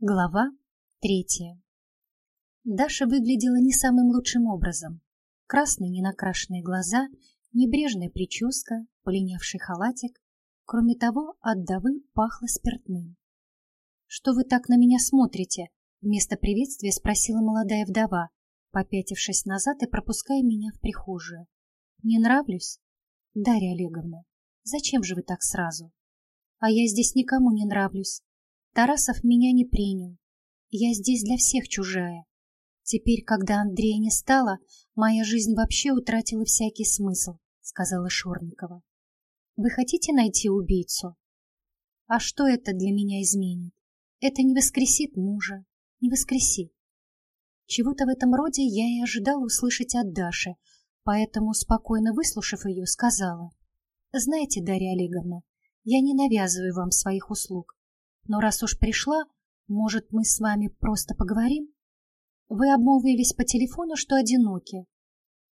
Глава третья Даша выглядела не самым лучшим образом. Красные ненакрашенные глаза, небрежная прическа, полинявший халатик. Кроме того, от Давы пахло спиртным. «Что вы так на меня смотрите?» Вместо приветствия спросила молодая вдова, попятившись назад и пропуская меня в прихожую. «Не нравлюсь?» «Дарья Олеговна, зачем же вы так сразу?» «А я здесь никому не нравлюсь. Тарасов меня не принял. Я здесь для всех чужая. Теперь, когда Андрея не стало, моя жизнь вообще утратила всякий смысл, сказала Шорникова. Вы хотите найти убийцу? А что это для меня изменит? Это не воскресит мужа, не воскресит. Чего-то в этом роде я и ожидала услышать от Даши, поэтому, спокойно выслушав ее, сказала. Знаете, Дарья Олеговна, я не навязываю вам своих услуг. Но раз уж пришла, может, мы с вами просто поговорим? Вы обмолвились по телефону, что одиноки.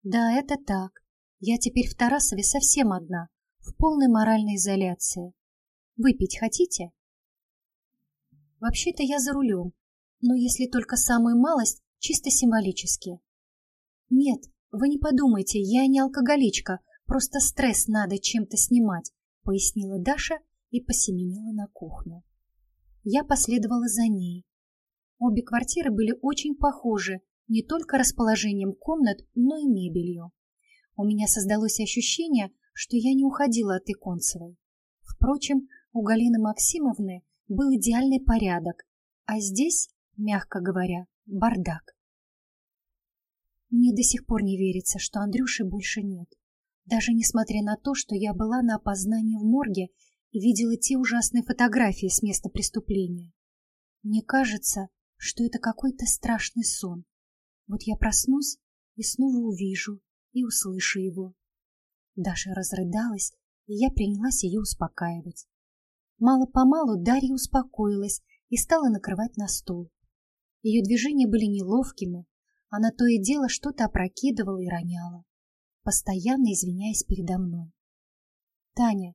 Да, это так. Я теперь в Тарасове совсем одна, в полной моральной изоляции. Выпить хотите? Вообще-то я за рулем, но если только самую малость, чисто символически. Нет, вы не подумайте, я не алкоголичка, просто стресс надо чем-то снимать, пояснила Даша и посеменила на кухню. Я последовала за ней. Обе квартиры были очень похожи не только расположением комнат, но и мебелью. У меня создалось ощущение, что я не уходила от Иконцевой. Впрочем, у Галины Максимовны был идеальный порядок, а здесь, мягко говоря, бардак. Мне до сих пор не верится, что Андрюши больше нет. Даже несмотря на то, что я была на опознании в морге видела те ужасные фотографии с места преступления. Мне кажется, что это какой-то страшный сон. Вот я проснусь и снова увижу и услышу его. Даша разрыдалась, и я принялась ее успокаивать. Мало-помалу Дарья успокоилась и стала накрывать на стол. Ее движения были неловкими, она то и дело что-то опрокидывала и роняла, постоянно извиняясь передо мной. «Таня,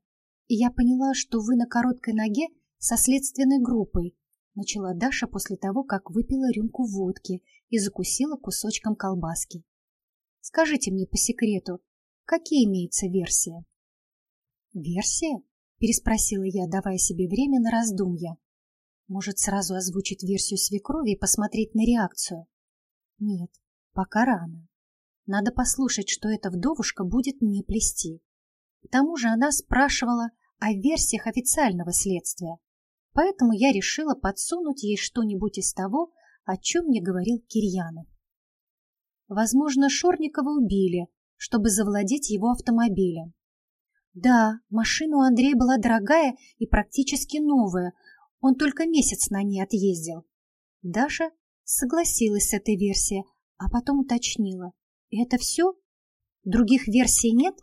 и я поняла, что вы на короткой ноге со следственной группой, начала Даша после того, как выпила рюмку водки и закусила кусочком колбаски. Скажите мне по секрету, какие имеются версии? Версия? переспросила я, давая себе время на раздумья. Может, сразу озвучить версию свекрови и посмотреть на реакцию? Нет, пока рано. Надо послушать, что эта вдовушка будет мне плести. К тому же она спрашивала, о версиях официального следствия, поэтому я решила подсунуть ей что-нибудь из того, о чем мне говорил Кирьянов. Возможно, Шорникова убили, чтобы завладеть его автомобилем. Да, машина у Андрея была дорогая и практически новая, он только месяц на ней отъездил. Даша согласилась с этой версией, а потом уточнила. «Это все? Других версий нет?»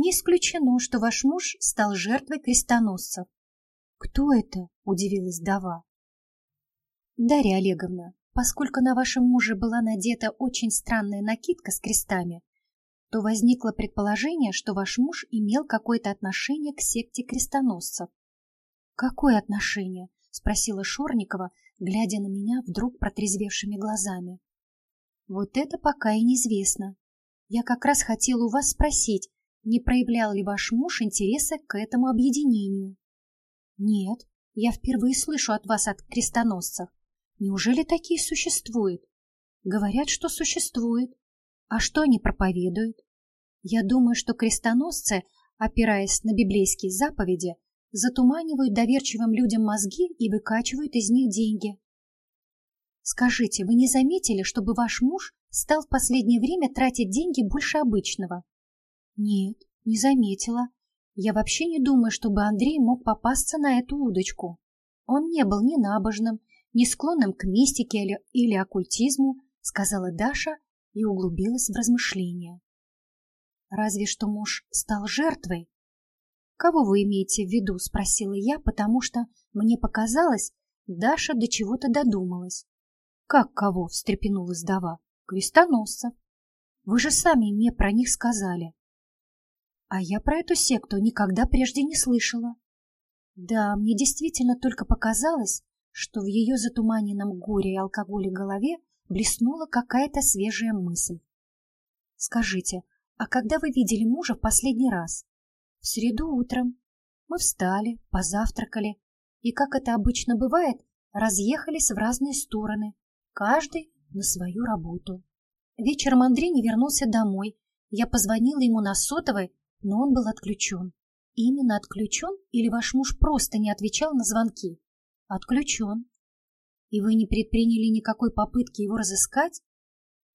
Не исключено, что ваш муж стал жертвой крестоносцев. Кто это? удивилась Дава. Дарья Олеговна, поскольку на вашем муже была надета очень странная накидка с крестами, то возникло предположение, что ваш муж имел какое-то отношение к секте крестоносцев. Какое отношение? спросила Шорникова, глядя на меня вдруг протрезвевшими глазами. Вот это пока и неизвестно. Я как раз хотела у вас спросить, не проявлял ли ваш муж интереса к этому объединению? Нет, я впервые слышу от вас от крестоносцев. Неужели такие существуют? Говорят, что существуют. А что они проповедуют? Я думаю, что крестоносцы, опираясь на библейские заповеди, затуманивают доверчивым людям мозги и выкачивают из них деньги. Скажите, вы не заметили, чтобы ваш муж стал в последнее время тратить деньги больше обычного? Нет, не заметила. Я вообще не думаю, чтобы Андрей мог попасться на эту удочку. Он не был ни набожным, ни склонным к мистике или, или оккультизму, сказала Даша и углубилась в размышления. Разве что муж стал жертвой. Кого вы имеете в виду, спросила я, потому что мне показалось, Даша до чего-то додумалась. Как кого? встрепенулась Дава. Крестоносцев. Вы же сами мне про них сказали. А я про эту секту никогда прежде не слышала. Да, мне действительно только показалось, что в ее затуманенном горе и алкоголе голове блеснула какая-то свежая мысль. «Скажите, а когда вы видели мужа в последний раз?» «В среду утром. Мы встали, позавтракали, и, как это обычно бывает, разъехались в разные стороны, каждый на свою работу. Вечером Андрей не вернулся домой. Я позвонила ему на сотовый, но он был отключен. Именно отключен или ваш муж просто не отвечал на звонки? Отключен. И вы не предприняли никакой попытки его разыскать?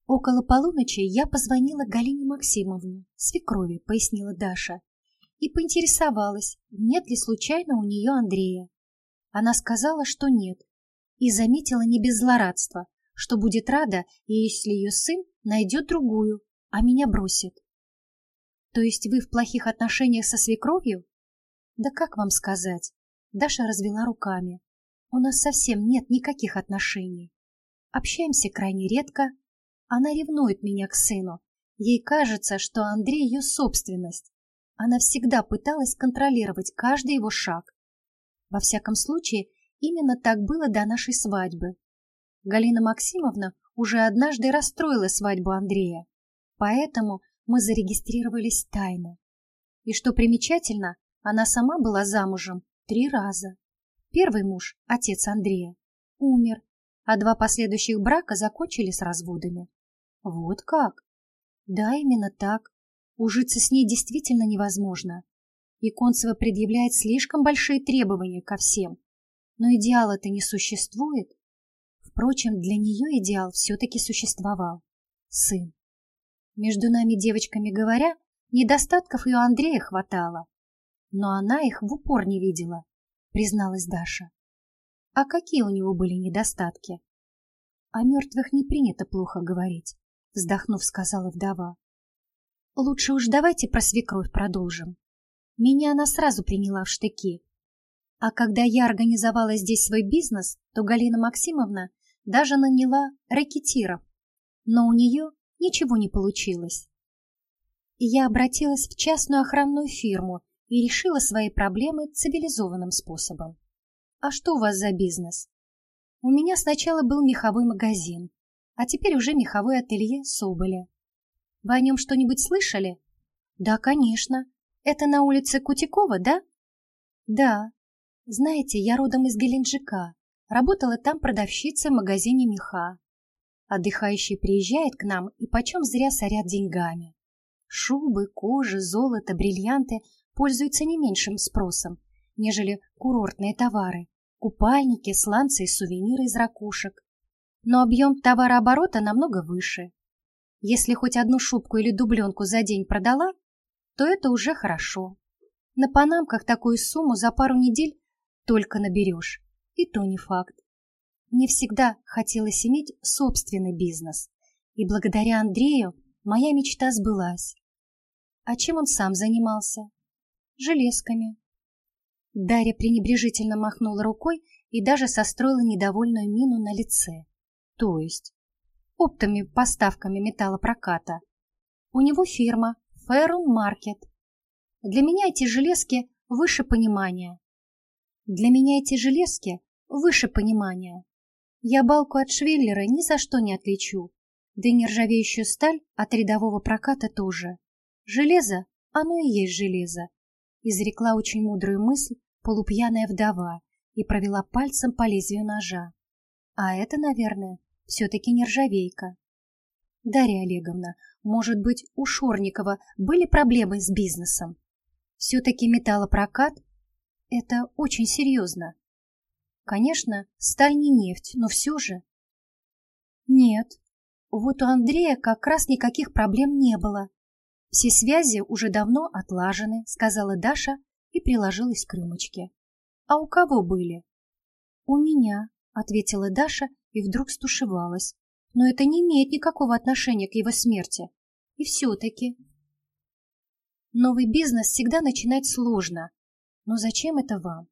Около полуночи я позвонила Галине Максимовне, свекрови, пояснила Даша, и поинтересовалась, нет ли случайно у нее Андрея. Она сказала, что нет, и заметила не без злорадства, что будет рада, если ее сын найдет другую, а меня бросит. То есть вы в плохих отношениях со свекровью? Да как вам сказать? Даша развела руками. У нас совсем нет никаких отношений. Общаемся крайне редко. Она ревнует меня к сыну. Ей кажется, что Андрей ее собственность. Она всегда пыталась контролировать каждый его шаг. Во всяком случае, именно так было до нашей свадьбы. Галина Максимовна уже однажды расстроила свадьбу Андрея, поэтому мы зарегистрировались тайно. И что примечательно, она сама была замужем три раза. Первый муж, отец Андрея, умер, а два последующих брака закончили с разводами. Вот как? Да, именно так. Ужиться с ней действительно невозможно. И Концева предъявляет слишком большие требования ко всем. Но идеала-то не существует. Впрочем, для нее идеал все-таки существовал. Сын. Между нами девочками говоря, недостатков и у Андрея хватало. Но она их в упор не видела призналась Даша. А какие у него были недостатки? О мертвых не принято плохо говорить, вздохнув, сказала вдова. Лучше уж давайте про свекровь продолжим. Меня она сразу приняла в штыки. А когда я организовала здесь свой бизнес, то Галина Максимовна даже наняла рэкетиров. Но у нее ничего не получилось. Я обратилась в частную охранную фирму и решила свои проблемы цивилизованным способом. А что у вас за бизнес? У меня сначала был меховой магазин, а теперь уже меховое ателье Соболя. Вы о нем что-нибудь слышали? Да, конечно. Это на улице Кутикова, да? Да. Знаете, я родом из Геленджика. Работала там продавщицей в магазине меха. Отдыхающий приезжает к нам и почем зря сорят деньгами. Шубы, кожи, золото, бриллианты пользуются не меньшим спросом, нежели курортные товары, купальники, сланцы и сувениры из ракушек. Но объем товарооборота намного выше. Если хоть одну шубку или дубленку за день продала, то это уже хорошо. На панамках такую сумму за пару недель только наберешь, и то не факт. Мне всегда хотелось иметь собственный бизнес, и благодаря Андрею моя мечта сбылась. А чем он сам занимался? железками. Дарья пренебрежительно махнула рукой и даже состроила недовольную мину на лице. То есть оптовыми поставками металлопроката. У него фирма Ferrum Market. Для меня эти железки выше понимания. Для меня эти железки выше понимания. Я балку от швеллера ни за что не отличу, да и нержавеющую сталь от рядового проката тоже. Железо, оно и есть железо, изрекла очень мудрую мысль полупьяная вдова и провела пальцем по лезвию ножа. А это, наверное, все-таки нержавейка. Дарья Олеговна, может быть, у Шорникова были проблемы с бизнесом? Все-таки металлопрокат — это очень серьезно. Конечно, сталь не нефть, но все же. Нет, вот у Андрея как раз никаких проблем не было. «Все связи уже давно отлажены», — сказала Даша и приложилась к рюмочке. «А у кого были?» «У меня», — ответила Даша и вдруг стушевалась. «Но это не имеет никакого отношения к его смерти. И все-таки...» «Новый бизнес всегда начинать сложно. Но зачем это вам?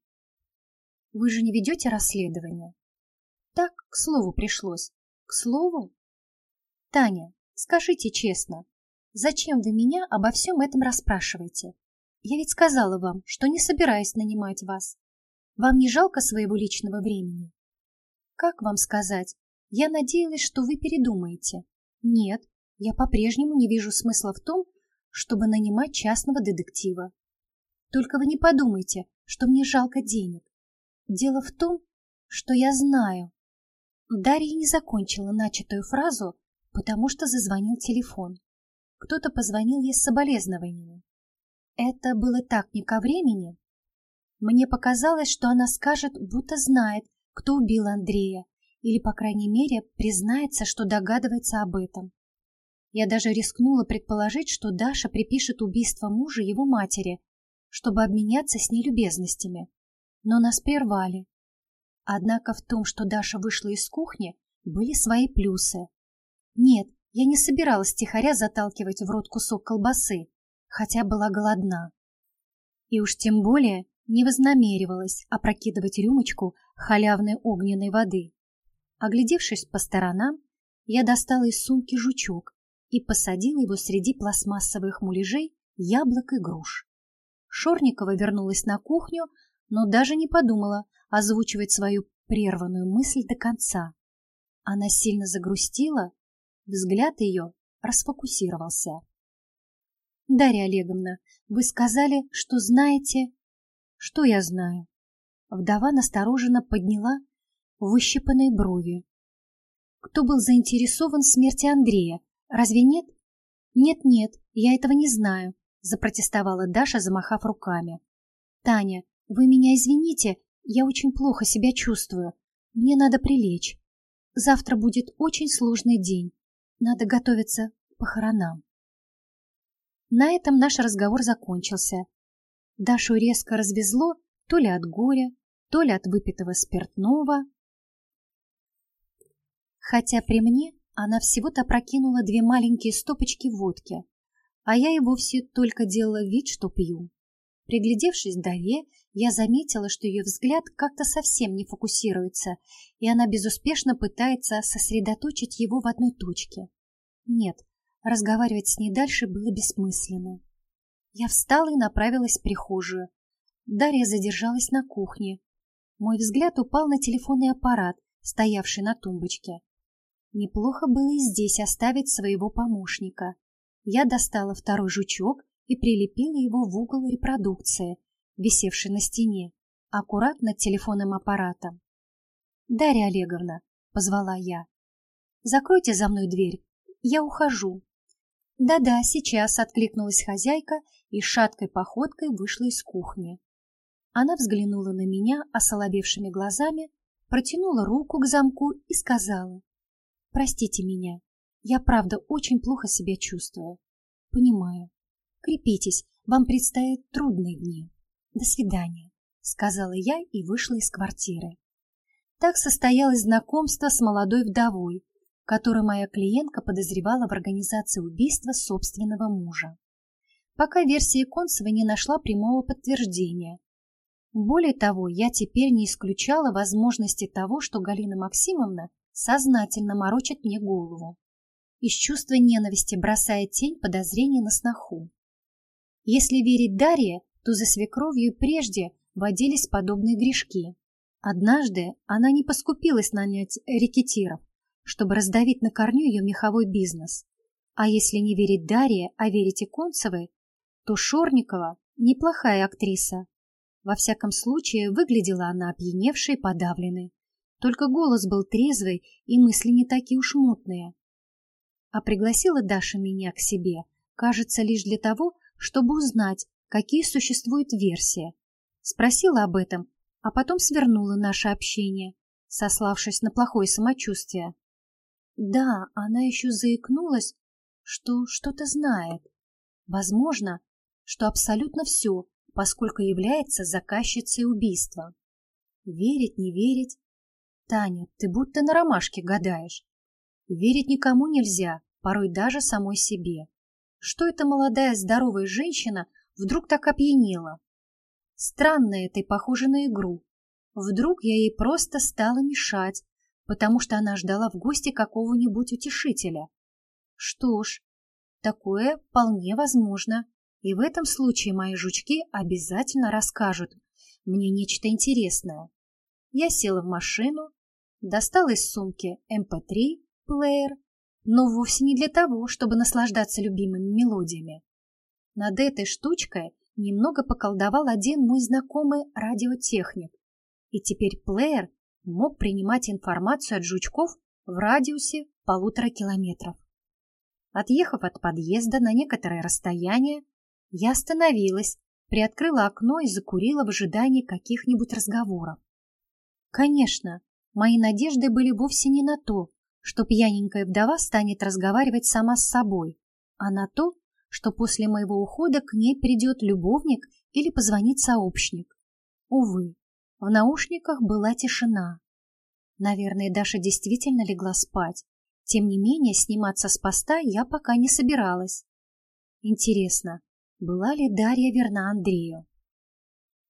Вы же не ведете расследование?» «Так, к слову пришлось. К слову?» «Таня, скажите честно, Зачем вы меня обо всем этом расспрашиваете? Я ведь сказала вам, что не собираюсь нанимать вас. Вам не жалко своего личного времени? Как вам сказать? Я надеялась, что вы передумаете. Нет, я по-прежнему не вижу смысла в том, чтобы нанимать частного детектива. Только вы не подумайте, что мне жалко денег. Дело в том, что я знаю. Дарья не закончила начатую фразу, потому что зазвонил телефон. Кто-то позвонил ей с соболезнованиями. Это было так не ко времени. Мне показалось, что она скажет, будто знает, кто убил Андрея, или, по крайней мере, признается, что догадывается об этом. Я даже рискнула предположить, что Даша припишет убийство мужа его матери, чтобы обменяться с ней любезностями. Но нас прервали. Однако в том, что Даша вышла из кухни, были свои плюсы. Нет, я не собиралась тихоря заталкивать в рот кусок колбасы, хотя была голодна. И уж тем более не вознамеривалась опрокидывать рюмочку халявной огненной воды. Оглядевшись по сторонам, я достала из сумки жучок и посадила его среди пластмассовых муляжей яблок и груш. Шорникова вернулась на кухню, но даже не подумала озвучивать свою прерванную мысль до конца. Она сильно загрустила, взгляд ее расфокусировался. «Дарья Олеговна, вы сказали, что знаете...» «Что я знаю?» Вдова настороженно подняла выщипанные брови. «Кто был заинтересован в смерти Андрея? Разве нет?» «Нет-нет, я этого не знаю», — запротестовала Даша, замахав руками. «Таня, вы меня извините, я очень плохо себя чувствую. Мне надо прилечь. Завтра будет очень сложный день. Надо готовиться к похоронам». На этом наш разговор закончился. Дашу резко развезло то ли от горя, то ли от выпитого спиртного. Хотя при мне она всего-то прокинула две маленькие стопочки водки, а я и вовсе только делала вид, что пью. Приглядевшись Даве, я заметила, что ее взгляд как-то совсем не фокусируется, и она безуспешно пытается сосредоточить его в одной точке. Нет, разговаривать с ней дальше было бессмысленно. Я встала и направилась в прихожую. Дарья задержалась на кухне. Мой взгляд упал на телефонный аппарат, стоявший на тумбочке. Неплохо было и здесь оставить своего помощника. Я достала второй жучок и прилепила его в угол репродукции, висевшей на стене, аккурат над телефонным аппаратом. «Дарья Олеговна», — позвала я, — «закройте за мной дверь, я ухожу». «Да-да, сейчас», — откликнулась хозяйка и шаткой походкой вышла из кухни. Она взглянула на меня осоловевшими глазами, протянула руку к замку и сказала, Простите меня. Я правда очень плохо себя чувствую. Понимаю. Крепитесь, вам предстоят трудные дни. До свидания, сказала я и вышла из квартиры. Так состоялось знакомство с молодой вдовой, которую моя клиентка подозревала в организации убийства собственного мужа. Пока версия Концева не нашла прямого подтверждения. Более того, я теперь не исключала возможности того, что Галина Максимовна сознательно морочит мне голову. Из чувства ненависти бросая тень подозрений на сноху. Если верить Дарье, то за свекровью прежде водились подобные грешки. Однажды она не поскупилась нанять рекетиров, чтобы раздавить на корню ее меховой бизнес. А если не верить Дарье, а верить Иконцевой, то Шорникова неплохая актриса. Во всяком случае, выглядела она опьяневшей и подавленной. Только голос был трезвый и мысли не такие уж мутные. А пригласила Даша меня к себе, кажется, лишь для того, чтобы узнать, какие существуют версии. Спросила об этом, а потом свернула наше общение, сославшись на плохое самочувствие. Да, она еще заикнулась, что что-то знает. Возможно, что абсолютно все, поскольку является заказчицей убийства. Верить, не верить, Таня, ты будто на ромашке гадаешь. Верить никому нельзя, порой даже самой себе. Что эта молодая здоровая женщина вдруг так опьянела? Странно это и похоже на игру. Вдруг я ей просто стала мешать, потому что она ждала в гости какого-нибудь утешителя. Что ж, такое вполне возможно, и в этом случае мои жучки обязательно расскажут мне нечто интересное. Я села в машину достал из сумки MP3, эм плеер, но вовсе не для того, чтобы наслаждаться любимыми мелодиями. Над этой штучкой немного поколдовал один мой знакомый радиотехник, и теперь плеер мог принимать информацию от жучков в радиусе полутора километров. Отъехав от подъезда на некоторое расстояние, я остановилась, приоткрыла окно и закурила в ожидании каких-нибудь разговоров. Конечно, мои надежды были вовсе не на то, что пьяненькая вдова станет разговаривать сама с собой, а на то, что после моего ухода к ней придет любовник или позвонит сообщник. Увы, в наушниках была тишина. Наверное, Даша действительно легла спать. Тем не менее, сниматься с поста я пока не собиралась. Интересно, была ли Дарья верна Андрею?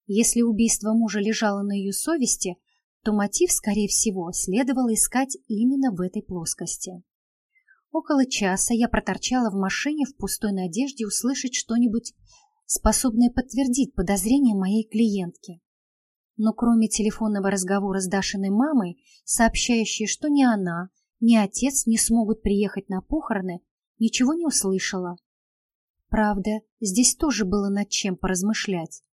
Если убийство мужа лежало на ее совести, то мотив, скорее всего, следовало искать именно в этой плоскости. Около часа я проторчала в машине в пустой надежде услышать что-нибудь, способное подтвердить подозрения моей клиентки. Но кроме телефонного разговора с Дашиной мамой, сообщающей, что ни она, ни отец не смогут приехать на похороны, ничего не услышала. Правда, здесь тоже было над чем поразмышлять.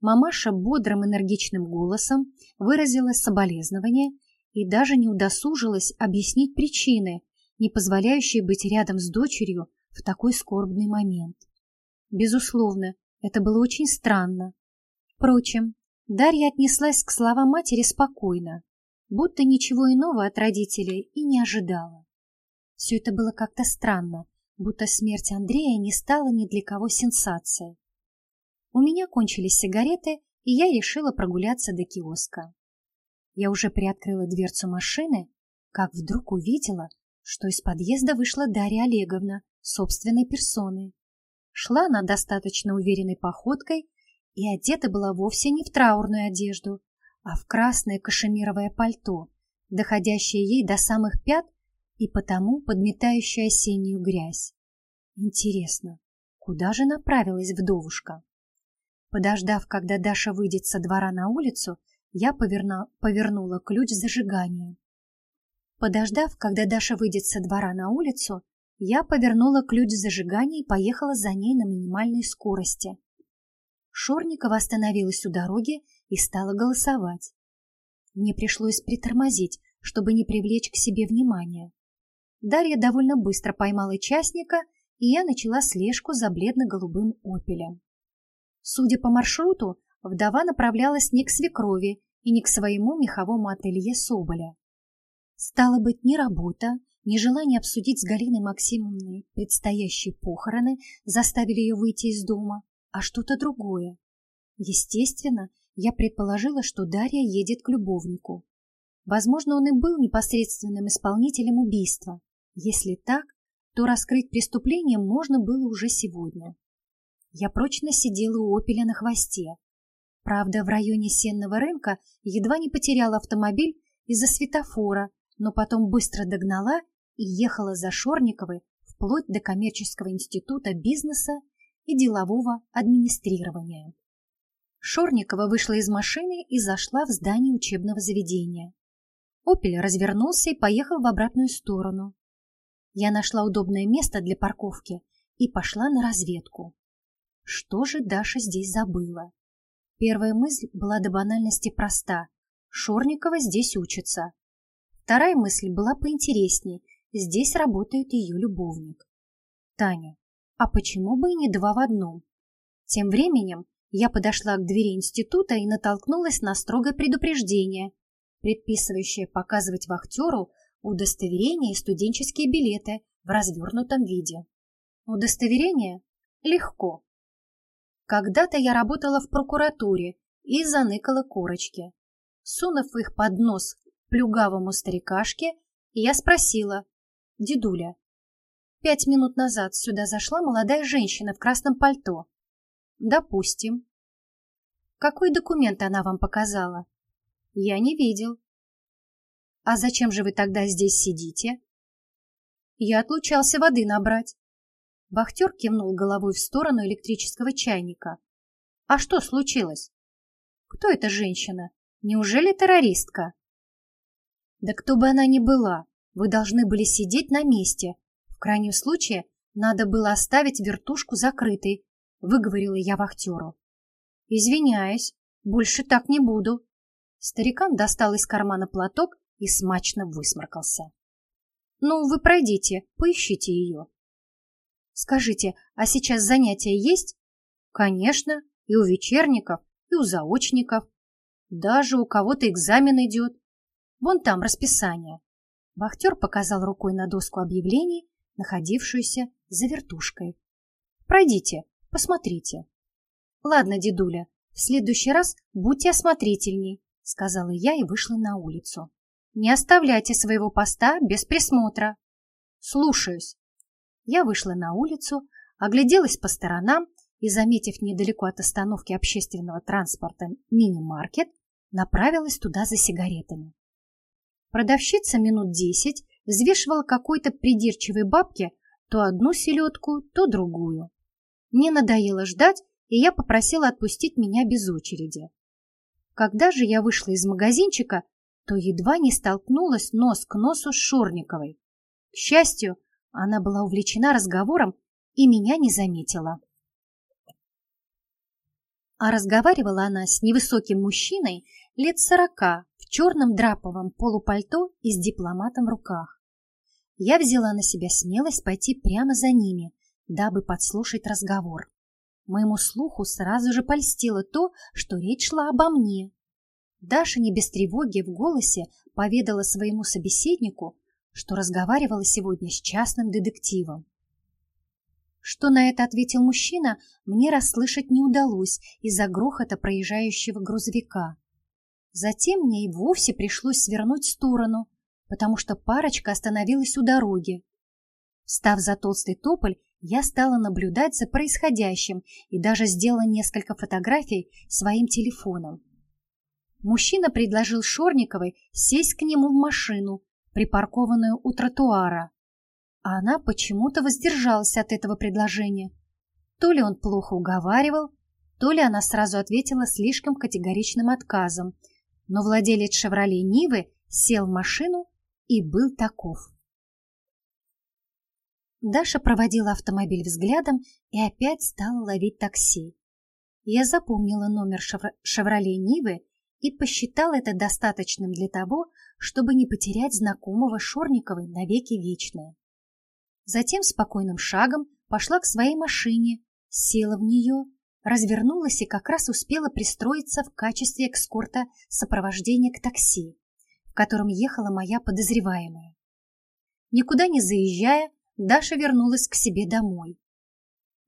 Мамаша бодрым энергичным голосом выразила соболезнование и даже не удосужилась объяснить причины, не позволяющие быть рядом с дочерью в такой скорбный момент. Безусловно, это было очень странно. Впрочем, Дарья отнеслась к словам матери спокойно, будто ничего иного от родителей и не ожидала. Все это было как-то странно, будто смерть Андрея не стала ни для кого сенсацией. У меня кончились сигареты, и я решила прогуляться до киоска. Я уже приоткрыла дверцу машины, как вдруг увидела, что из подъезда вышла Дарья Олеговна собственной персоной. Шла она достаточно уверенной походкой и одета была вовсе не в траурную одежду, а в красное кашемировое пальто, доходящее ей до самых пят и потому подметающее осеннюю грязь. Интересно, куда же направилась вдовушка? Подождав, когда Даша выйдет со двора на улицу, я поверна... повернула ключ зажигания. Подождав, когда Даша выйдет со двора на улицу, я повернула ключ зажигания и поехала за ней на минимальной скорости. Шорникова остановилась у дороги и стала голосовать. Мне пришлось притормозить, чтобы не привлечь к себе внимания. Дарья довольно быстро поймала частника, и я начала слежку за бледно-голубым «Опелем». Судя по маршруту, вдова направлялась не к свекрови и не к своему меховому ателье Соболя. Стало быть, ни работа, ни желание обсудить с Галиной Максимовной предстоящие похороны заставили ее выйти из дома, а что-то другое. Естественно, я предположила, что Дарья едет к любовнику. Возможно, он и был непосредственным исполнителем убийства. Если так, то раскрыть преступление можно было уже сегодня. Я прочно сидела у «Опеля» на хвосте. Правда, в районе сенного рынка едва не потеряла автомобиль из-за светофора, но потом быстро догнала и ехала за Шорниковой вплоть до коммерческого института бизнеса и делового администрирования. Шорникова вышла из машины и зашла в здание учебного заведения. «Опель» развернулся и поехал в обратную сторону. Я нашла удобное место для парковки и пошла на разведку. Что же Даша здесь забыла? Первая мысль была до банальности проста. Шорникова здесь учится. Вторая мысль была поинтереснее. Здесь работает ее любовник. Таня. А почему бы и не два в одном? Тем временем я подошла к двери института и натолкнулась на строгое предупреждение, предписывающее показывать вахтеру удостоверение и студенческие билеты в развернутом виде. Удостоверение? Легко. Когда-то я работала в прокуратуре и заныкала корочки. Сунув их под нос плюгавому старикашке, я спросила, «Дедуля, пять минут назад сюда зашла молодая женщина в красном пальто. Допустим. Какой документ она вам показала? Я не видел. А зачем же вы тогда здесь сидите? Я отлучался воды набрать. Вахтер кивнул головой в сторону электрического чайника. «А что случилось? Кто эта женщина? Неужели террористка?» Да кто бы она ни была, вы должны были сидеть на месте. В крайнем случае, надо было оставить вертушку закрытой, выговорила я вахтеру. Извиняюсь, больше так не буду. Старикан достал из кармана платок и смачно высморкался. Ну, вы пройдите, поищите ее. Скажите, а сейчас занятия есть? Конечно, и у вечерников, и у заочников. Даже у кого-то экзамен идет. Вон там расписание. Вахтер показал рукой на доску объявлений, находившуюся за вертушкой. Пройдите, посмотрите. Ладно, дедуля, в следующий раз будьте осмотрительней, сказала я и вышла на улицу. Не оставляйте своего поста без присмотра. Слушаюсь. Я вышла на улицу, огляделась по сторонам и, заметив недалеко от остановки общественного транспорта мини-маркет, направилась туда за сигаретами. Продавщица минут десять взвешивала какой-то придирчивой бабке то одну селедку, то другую. Мне надоело ждать, и я попросила отпустить меня без очереди. Когда же я вышла из магазинчика, то едва не столкнулась нос к носу с Шорниковой. К счастью, она была увлечена разговором и меня не заметила. А разговаривала она с невысоким мужчиной лет сорока в черном драповом полупальто и с дипломатом в руках. Я взяла на себя смелость пойти прямо за ними, дабы подслушать разговор. Моему слуху сразу же польстило то, что речь шла обо мне. Даша не без тревоги в голосе поведала своему собеседнику, что разговаривала сегодня с частным детективом. Что на это ответил мужчина, мне расслышать не удалось из-за грохота проезжающего грузовика. Затем мне и вовсе пришлось свернуть в сторону, потому что парочка остановилась у дороги. Став за толстый тополь, я стала наблюдать за происходящим и даже сделала несколько фотографий своим телефоном. Мужчина предложил Шорниковой сесть к нему в машину, припаркованную у тротуара. А она почему-то воздержалась от этого предложения. То ли он плохо уговаривал, то ли она сразу ответила слишком категоричным отказом, но владелец «Шевроле Нивы» сел в машину и был таков. Даша проводила автомобиль взглядом и опять стала ловить такси. Я запомнила номер «Шевроле Нивы» и посчитал это достаточным для того, чтобы не потерять знакомого Шорниковой навеки вечное. Затем спокойным шагом пошла к своей машине, села в нее, развернулась и как раз успела пристроиться в качестве экскорта сопровождения к такси, в котором ехала моя подозреваемая. Никуда не заезжая, Даша вернулась к себе домой.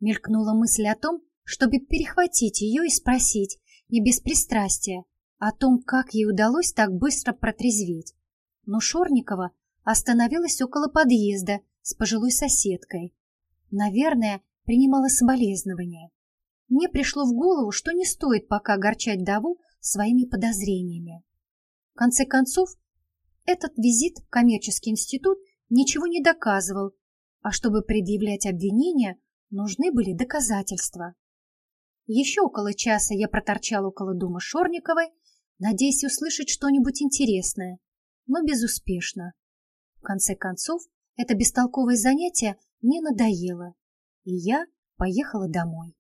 Мелькнула мысль о том, чтобы перехватить ее и спросить, не без пристрастия, о том, как ей удалось так быстро протрезветь. Но Шорникова остановилась около подъезда с пожилой соседкой. Наверное, принимала соболезнования. Мне пришло в голову, что не стоит пока огорчать Даву своими подозрениями. В конце концов, этот визит в коммерческий институт ничего не доказывал, а чтобы предъявлять обвинения, нужны были доказательства. Еще около часа я проторчал около дома Шорниковой, надеясь услышать что-нибудь интересное, но безуспешно. В конце концов, это бестолковое занятие мне надоело, и я поехала домой.